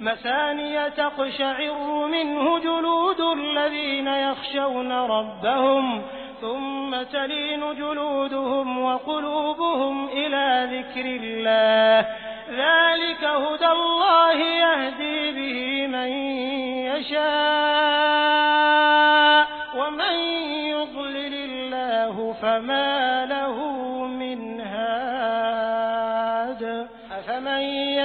مثاني تقشعر منه جلود الذين يخشون ربهم ثم تلين جلودهم وقلوبهم إلى ذكر الله. ذلك هدى الله يهدي به من يشاء ومن يضلل الله فما له من هاد. أفمن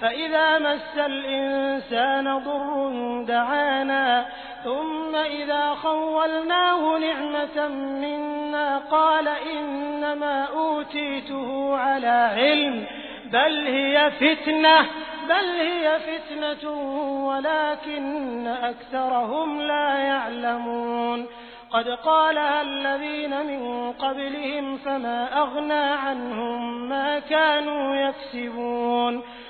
فإذا مس الإنسان ضر دعانا ثم إذا خولناه نعمة منا قال إنما أوتيته على علم بل هي فتنة بل هي فتنة ولكن أكثرهم لا يعلمون. قد قالها الذين من قبلهم فما أغنى عنهم ما كانوا يكسبون.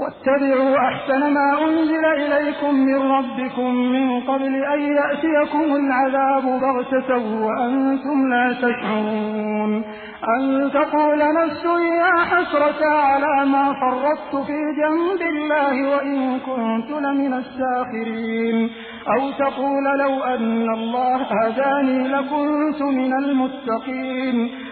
واتبعوا أحسن ما أنزل إليكم من ربكم من قبل أن يأتيكم العذاب بغتة وأنتم لا تشعرون أن تقول نفس يا حسرة على ما فرطت في جنب الله وإن كنت لمن الساخرين أو تقول لو أن الله هداني لكنت من المتقين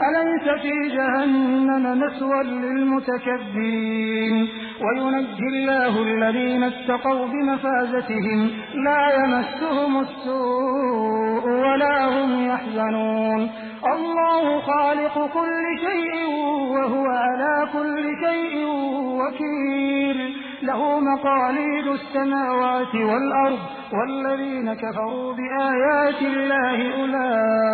أليس في جهنم مسوى للمتكبرين؟ وينجي الله الذين اتقوا بمفازتهم لا يمسهم السوء ولا هم يحزنون. الله خالق كل شيء وهو على كل شيء وكيل. له مقاليد السماوات والأرض والذين كفروا بآيات الله أولئك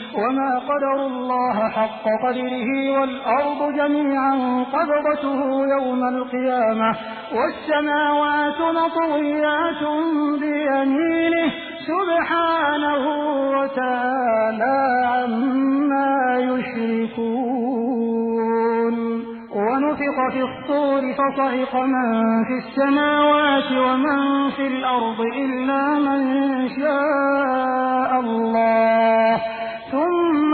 وما قدروا الله حق قدره والأرض جميعا قبضته يوم القيامة والسماوات مطويات بيمينه سبحانه وتعالى عما يشركون ونفق في الصور فصعق من في السماوات ومن في الأرض إلا من شاء الله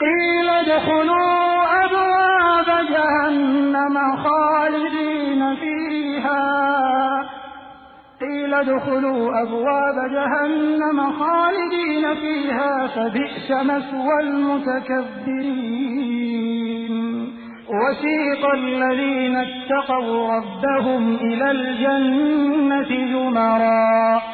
قيل ادخلوا أبواب جهنم خالدين فيها. قيل ادخلوا أبواب جهنم خالدين فيها فبئس مثوى المتكبرين. وسيق الذين اتقوا ربهم إلى الجنة زمرا.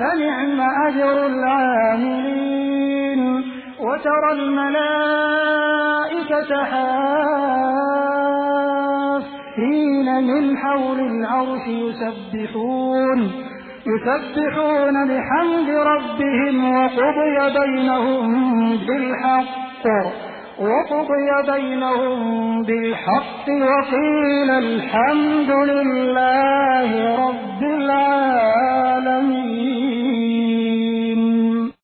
فنعم أجر العاملين. وترى الملائكة حافين من حول العرش يسبحون. يسبحون بحمد ربهم وقضي بينهم بالحق. وقضي بينهم بالحق. وقيل الحمد لله رب العالمين.